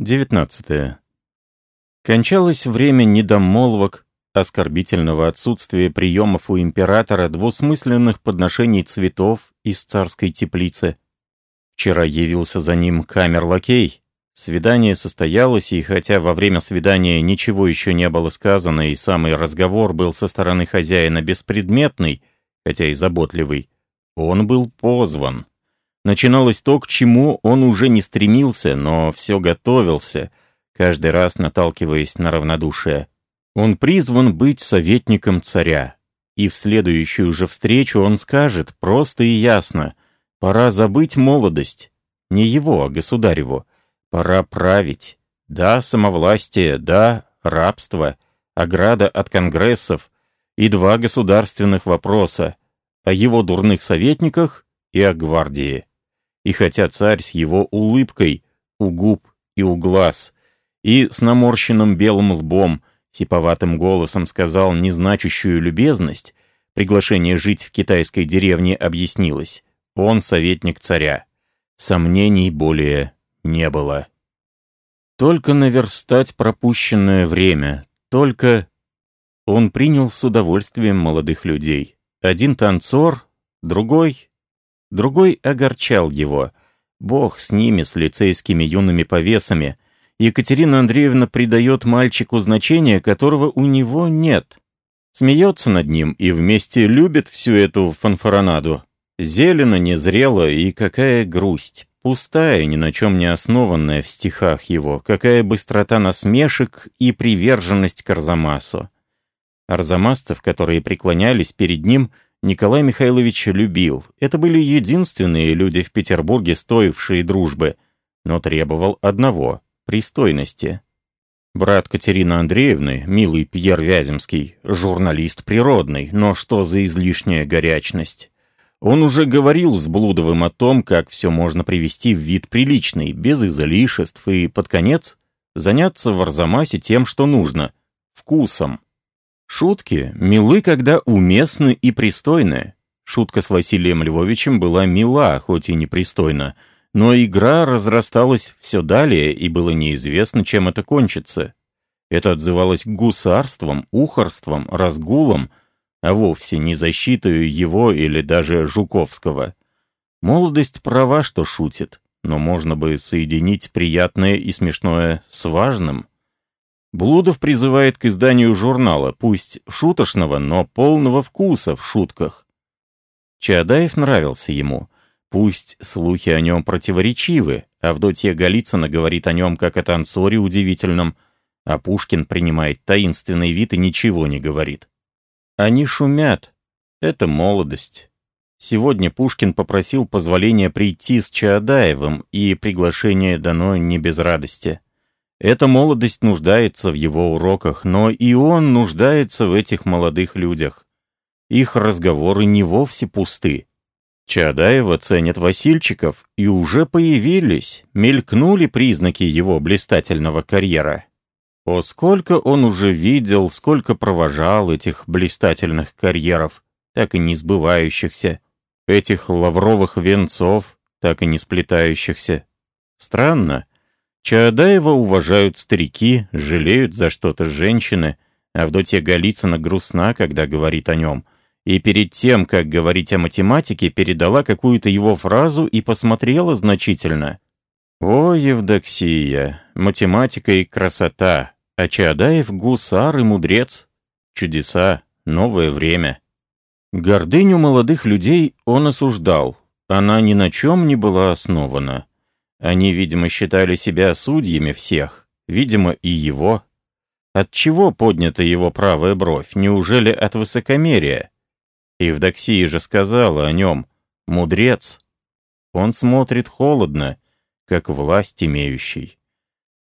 19. Кончалось время недомолвок, оскорбительного отсутствия приемов у императора, двусмысленных подношений цветов из царской теплицы. Вчера явился за ним камер-лакей. Свидание состоялось, и хотя во время свидания ничего еще не было сказано, и самый разговор был со стороны хозяина беспредметный, хотя и заботливый, он был позван. Начиналось то, к чему он уже не стремился, но все готовился, каждый раз наталкиваясь на равнодушие. Он призван быть советником царя. И в следующую же встречу он скажет просто и ясно, пора забыть молодость. Не его, а государеву. Пора править. Да, самовластие, да, рабство, ограда от конгрессов и два государственных вопроса о его дурных советниках и о гвардии. И хотя царь с его улыбкой у губ и у глаз, и с наморщенным белым лбом, сиповатым голосом сказал незначащую любезность, приглашение жить в китайской деревне объяснилось. Он советник царя. Сомнений более не было. Только наверстать пропущенное время, только... Он принял с удовольствием молодых людей. Один танцор, другой Другой огорчал его. Бог с ними, с лицейскими юными повесами. Екатерина Андреевна придает мальчику значение, которого у него нет. Смеется над ним и вместе любит всю эту фанфаронаду. Зелено, незрело и какая грусть. Пустая, ни на чем не основанная в стихах его. Какая быстрота насмешек и приверженность к Арзамасу. Арзамасцев, которые преклонялись перед ним, — Николай Михайлович любил. Это были единственные люди в Петербурге, стоившие дружбы, но требовал одного — пристойности. Брат Катерины Андреевны, милый Пьер Вяземский, журналист природный, но что за излишняя горячность? Он уже говорил с Блудовым о том, как все можно привести в вид приличный, без излишеств, и, под конец, заняться в Арзамасе тем, что нужно — вкусом. Шутки милы, когда уместны и пристойны. Шутка с Василием Львовичем была мила, хоть и непристойна, но игра разрасталась все далее, и было неизвестно, чем это кончится. Это отзывалось гусарством, ухарством, разгулом, а вовсе не защитой его или даже Жуковского. Молодость права, что шутит, но можно бы соединить приятное и смешное с важным. Блудов призывает к изданию журнала, пусть шуточного, но полного вкуса в шутках. Чаадаев нравился ему. Пусть слухи о нем противоречивы, Авдотья Голицына говорит о нем как о танцоре удивительном, а Пушкин принимает таинственный вид и ничего не говорит. Они шумят. Это молодость. Сегодня Пушкин попросил позволения прийти с Чаадаевым, и приглашение дано не без радости. Эта молодость нуждается в его уроках, но и он нуждается в этих молодых людях. Их разговоры не вовсе пусты. Чадаева ценят Васильчиков, и уже появились, мелькнули признаки его блистательного карьера. О, сколько он уже видел, сколько провожал этих блистательных карьеров, так и не сбывающихся, этих лавровых венцов, так и не сплетающихся. Странно, Чаадаева уважают старики, жалеют за что-то женщины, Авдотья Голицына грустна, когда говорит о нем. И перед тем, как говорить о математике, передала какую-то его фразу и посмотрела значительно. «О, Евдоксия, математика и красота, а Чаадаев — гусар и мудрец. Чудеса, новое время». Гордыню молодых людей он осуждал. Она ни на чем не была основана. Они, видимо, считали себя судьями всех, видимо, и его. От чего поднята его правая бровь? Неужели от высокомерия? Евдоксия же сказала о нем «мудрец». Он смотрит холодно, как власть имеющий.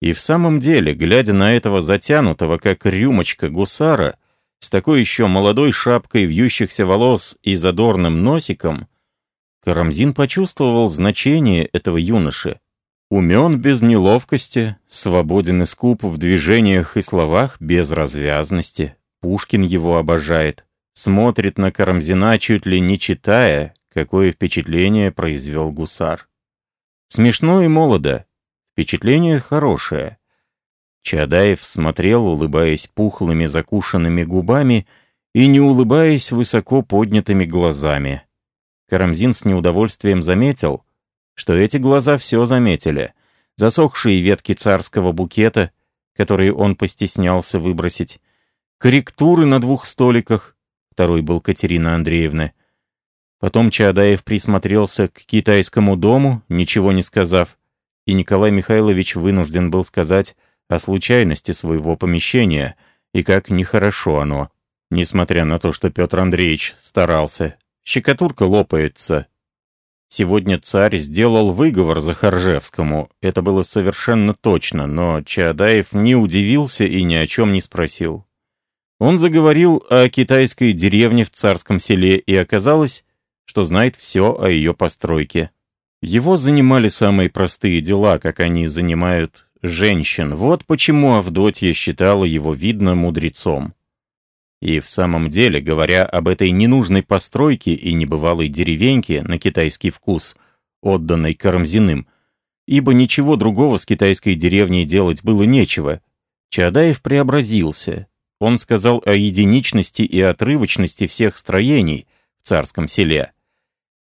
И в самом деле, глядя на этого затянутого, как рюмочка гусара, с такой еще молодой шапкой вьющихся волос и задорным носиком, Карамзин почувствовал значение этого юноши. Умен без неловкости, свободен и скуп в движениях и словах без развязности. Пушкин его обожает. Смотрит на Карамзина, чуть ли не читая, какое впечатление произвел гусар. Смешно и молодо. Впечатление хорошее. Чадаев смотрел, улыбаясь пухлыми закушенными губами и не улыбаясь высоко поднятыми глазами. Карамзин с неудовольствием заметил, что эти глаза все заметили. Засохшие ветки царского букета, которые он постеснялся выбросить, корректуры на двух столиках, второй был Катерина Андреевна. Потом Чаадаев присмотрелся к китайскому дому, ничего не сказав, и Николай Михайлович вынужден был сказать о случайности своего помещения и как нехорошо оно, несмотря на то, что Петр Андреевич старался. Щекотурка лопается. Сегодня царь сделал выговор Захаржевскому, это было совершенно точно, но Чаадаев не удивился и ни о чем не спросил. Он заговорил о китайской деревне в царском селе, и оказалось, что знает все о ее постройке. Его занимали самые простые дела, как они занимают женщин. Вот почему Авдотья считала его видно мудрецом. И в самом деле, говоря об этой ненужной постройке и небывалой деревеньке на китайский вкус, отданной Карамзиным, ибо ничего другого с китайской деревней делать было нечего, Чадаев преобразился, он сказал о единичности и отрывочности всех строений в царском селе,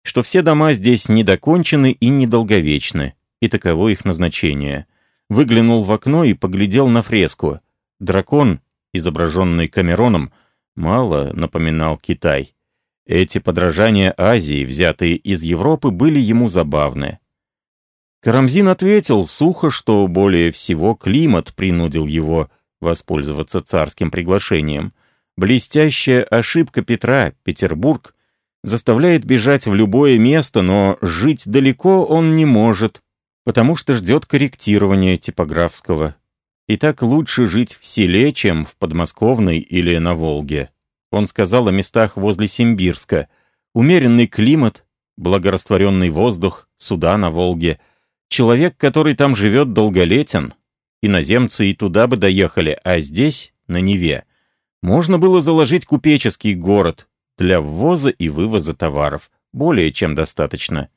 что все дома здесь недокончены и недолговечны, и таково их назначение. Выглянул в окно и поглядел на фреску. Дракон, изображенный Камероном, мало напоминал Китай. Эти подражания Азии, взятые из Европы, были ему забавны. Карамзин ответил сухо, что более всего климат принудил его воспользоваться царским приглашением. Блестящая ошибка Петра, Петербург, заставляет бежать в любое место, но жить далеко он не может, потому что ждет корректирования типографского. И так лучше жить в селе, чем в подмосковной или на Волге. Он сказал о местах возле Симбирска. Умеренный климат, благорастворенный воздух, суда на Волге. Человек, который там живет, долголетен, Иноземцы и туда бы доехали, а здесь, на Неве, можно было заложить купеческий город для ввоза и вывоза товаров. Более чем достаточно.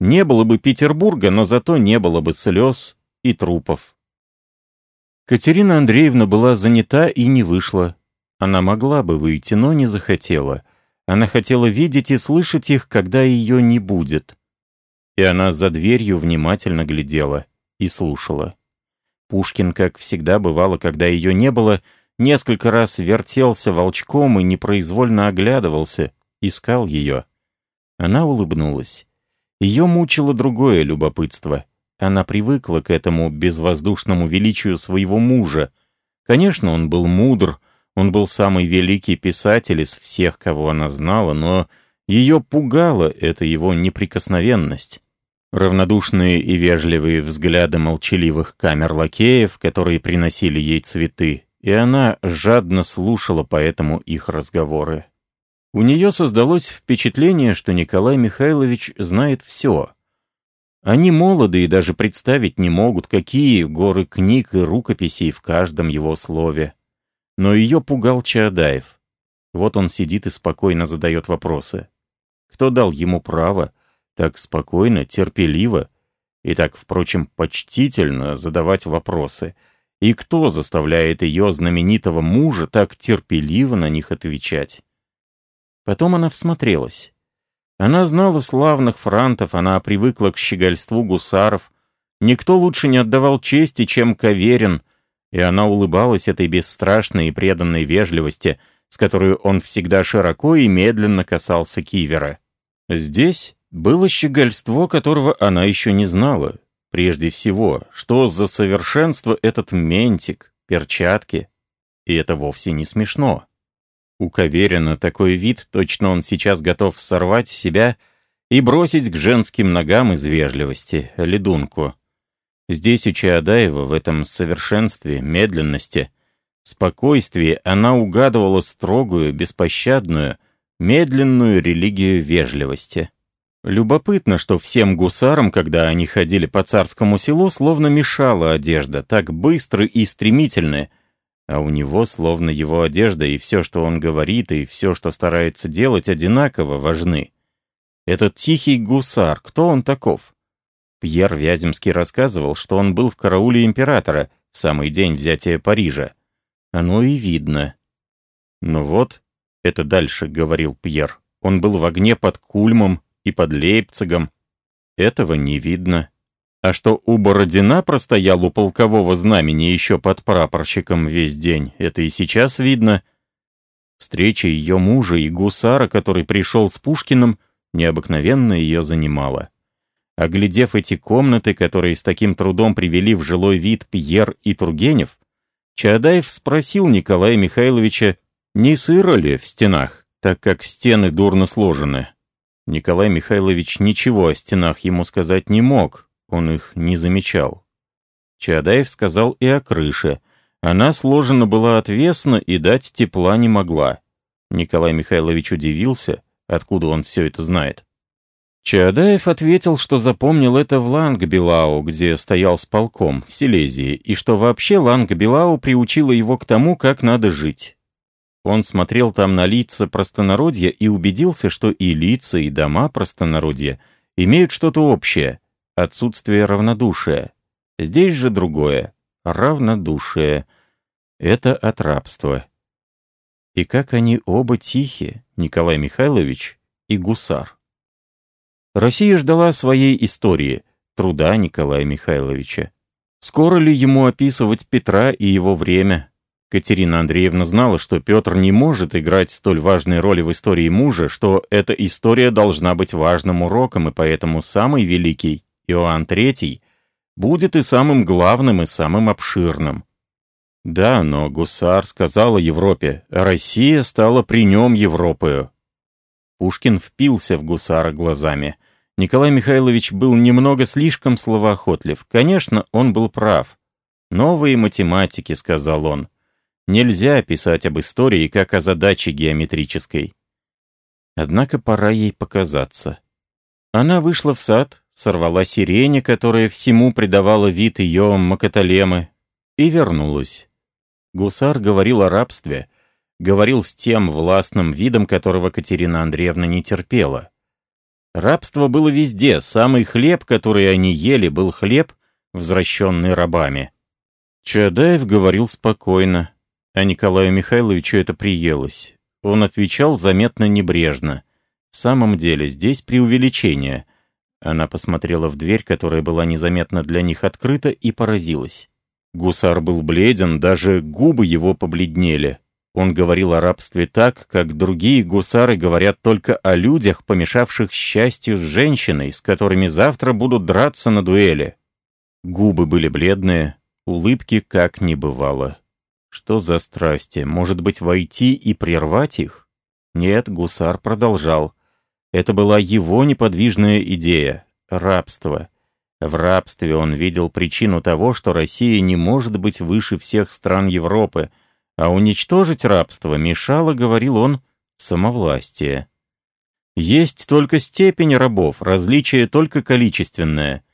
Не было бы Петербурга, но зато не было бы слез и трупов. Катерина Андреевна была занята и не вышла. Она могла бы выйти, но не захотела. Она хотела видеть и слышать их, когда ее не будет. И она за дверью внимательно глядела и слушала. Пушкин, как всегда бывало, когда ее не было, несколько раз вертелся волчком и непроизвольно оглядывался, искал ее. Она улыбнулась. Ее мучило другое любопытство. Она привыкла к этому безвоздушному величию своего мужа. Конечно, он был мудр, он был самый великий писатель из всех, кого она знала, но ее пугала эта его неприкосновенность. Равнодушные и вежливые взгляды молчаливых камер лакеев, которые приносили ей цветы, и она жадно слушала поэтому их разговоры. У нее создалось впечатление, что Николай Михайлович знает все. Они молоды и даже представить не могут, какие горы книг и рукописей в каждом его слове. Но ее пугал Чаадаев. Вот он сидит и спокойно задает вопросы. Кто дал ему право так спокойно, терпеливо и так, впрочем, почтительно задавать вопросы. И кто заставляет ее знаменитого мужа так терпеливо на них отвечать? Потом она всмотрелась. Она знала славных франтов, она привыкла к щегольству гусаров. Никто лучше не отдавал чести, чем Каверин, и она улыбалась этой бесстрашной и преданной вежливости, с которой он всегда широко и медленно касался кивера. Здесь было щегольство, которого она еще не знала. Прежде всего, что за совершенство этот ментик, перчатки. И это вовсе не смешно. У Каверина такой вид, точно он сейчас готов сорвать себя и бросить к женским ногам из вежливости ледунку. Здесь у Чаадаева в этом совершенстве, медленности, спокойствии она угадывала строгую, беспощадную, медленную религию вежливости. Любопытно, что всем гусарам, когда они ходили по царскому селу, словно мешала одежда, так быстро и стремительно, а у него словно его одежда и все, что он говорит, и все, что старается делать, одинаково важны. Этот тихий гусар, кто он таков? Пьер Вяземский рассказывал, что он был в карауле императора в самый день взятия Парижа. Оно и видно. «Ну вот, это дальше», — говорил Пьер. «Он был в огне под Кульмом и под Лейпцигом. Этого не видно. А что у Бородина простоял у полкового знамени еще под прапорщиком весь день, это и сейчас видно. Встреча ее мужа и гусара, который пришел с Пушкиным, необыкновенно ее занимала. Оглядев эти комнаты, которые с таким трудом привели в жилой вид Пьер и Тургенев, Чаадаев спросил Николая Михайловича, не сыро ли в стенах, так как стены дурно сложены. Николай Михайлович ничего о стенах ему сказать не мог, он их не замечал. Чаадаев сказал и о крыше. Она сложена была отвесно и дать тепла не могла. Николай Михайлович удивился, откуда он все это знает. Чаадаев ответил, что запомнил это в Лангбелау, где стоял с полком, в Силезии, и что вообще Лангбелау приучила его к тому, как надо жить. Он смотрел там на лица простонародья и убедился, что и лица, и дома простонародья имеют что-то общее — отсутствие равнодушия. Здесь же другое — равнодушие. Это от рабства. И как они оба тихи, Николай Михайлович и Гусар. Россия ждала своей истории, труда Николая Михайловича. Скоро ли ему описывать Петра и его время? Катерина Андреевна знала, что Петр не может играть столь важной роли в истории мужа, что эта история должна быть важным уроком, и поэтому самый великий, Иоанн III, будет и самым главным, и самым обширным. Да, но гусар сказала Европе, а Россия стала при нем Европою. Пушкин впился в гусара глазами — Николай Михайлович был немного слишком словоохотлив. Конечно, он был прав. «Новые математики», — сказал он. «Нельзя писать об истории, как о задаче геометрической». Однако пора ей показаться. Она вышла в сад, сорвала сирень, которая всему придавала вид ее макаталемы, и вернулась. Гусар говорил о рабстве, говорил с тем властным видом, которого Катерина Андреевна не терпела. Рабство было везде, самый хлеб, который они ели, был хлеб, возвращенный рабами. Чадаев говорил спокойно, а Николаю Михайловичу это приелось. Он отвечал заметно небрежно. В самом деле, здесь преувеличение. Она посмотрела в дверь, которая была незаметно для них открыта, и поразилась. Гусар был бледен, даже губы его побледнели. Он говорил о рабстве так, как другие гусары говорят только о людях, помешавших счастью с женщиной, с которыми завтра будут драться на дуэли. Губы были бледные, улыбки как не бывало. Что за страсти? Может быть, войти и прервать их? Нет, гусар продолжал. Это была его неподвижная идея — рабство. В рабстве он видел причину того, что Россия не может быть выше всех стран Европы — а уничтожить рабство мешало, говорил он, самовластие. Есть только степень рабов, различие только количественное.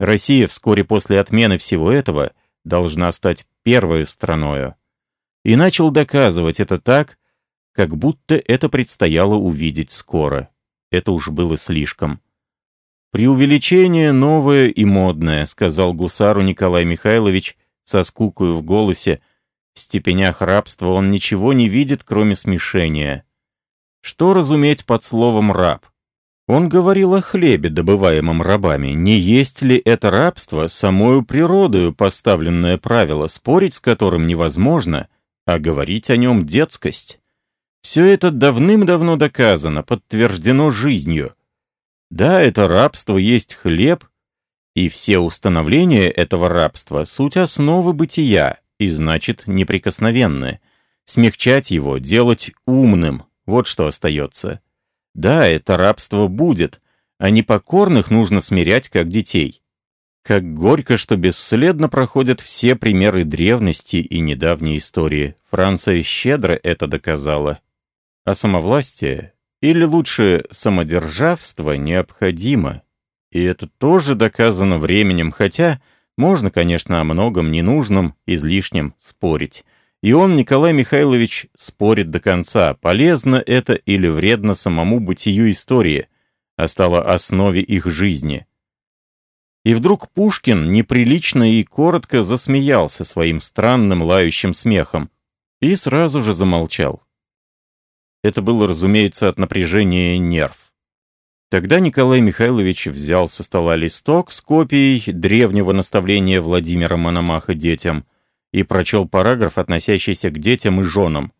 Россия вскоре после отмены всего этого должна стать первой страною. И начал доказывать это так, как будто это предстояло увидеть скоро. Это уж было слишком. «Преувеличение новое и модное», — сказал гусару Николай Михайлович со скукою в голосе, в степенях рабства он ничего не видит, кроме смешения. Что разуметь под словом «раб»? Он говорил о хлебе, добываемом рабами. Не есть ли это рабство самою природою поставленное правило, спорить с которым невозможно, а говорить о нем детскость? Все это давным-давно доказано, подтверждено жизнью. Да, это рабство есть хлеб, и все установления этого рабства — суть основы бытия, и значит неприкосновенны. Смягчать его, делать умным — вот что остается. Да, это рабство будет, а непокорных нужно смирять как детей. Как горько, что бесследно проходят все примеры древности и недавней истории. Франция щедро это доказала. А самовластие, или лучше самодержавство, необходимо. И это тоже доказано временем, хотя можно, конечно, о многом ненужном, излишнем спорить. И он, Николай Михайлович, спорит до конца, полезно это или вредно самому бытию истории, а стало основе их жизни. И вдруг Пушкин неприлично и коротко засмеялся своим странным лающим смехом и сразу же замолчал. Это было, разумеется, от напряжения нерв. Тогда Николай Михайлович взял со стола листок с копией древнего наставления Владимира Мономаха детям и прочел параграф, относящийся к детям и женам.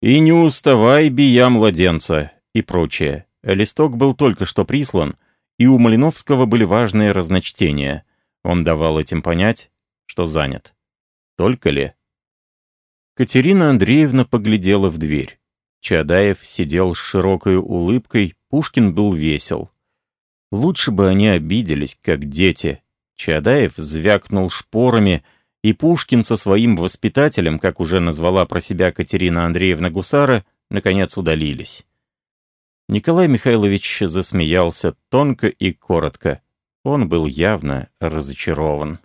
«И не уставай, бия младенца» и прочее. Листок был только что прислан, и у Малиновского были важные разночтения. Он давал этим понять, что занят. Только ли? Катерина Андреевна поглядела в дверь. Чадаев сидел с широкой улыбкой, Пушкин был весел. Лучше бы они обиделись, как дети. Чадаев звякнул шпорами, и Пушкин со своим воспитателем, как уже назвала про себя Катерина Андреевна Гусара, наконец удалились. Николай Михайлович засмеялся тонко и коротко. Он был явно разочарован.